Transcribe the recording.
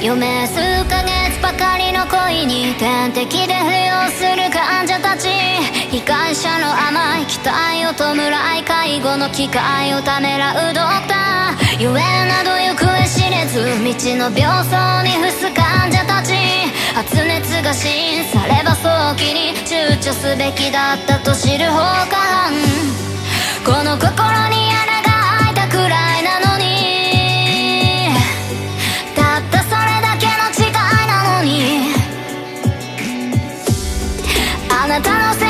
夢数ヶ月ばかりの恋に点滴で浮揚する患者たち。被害者の甘い期待を弔い介護の機会をためらうドクター。ゆえなど行方知れず道の病巣に伏す患者たち。発熱が審されば早期に躊躇すべきだったと知る放火犯。このなのにあなたの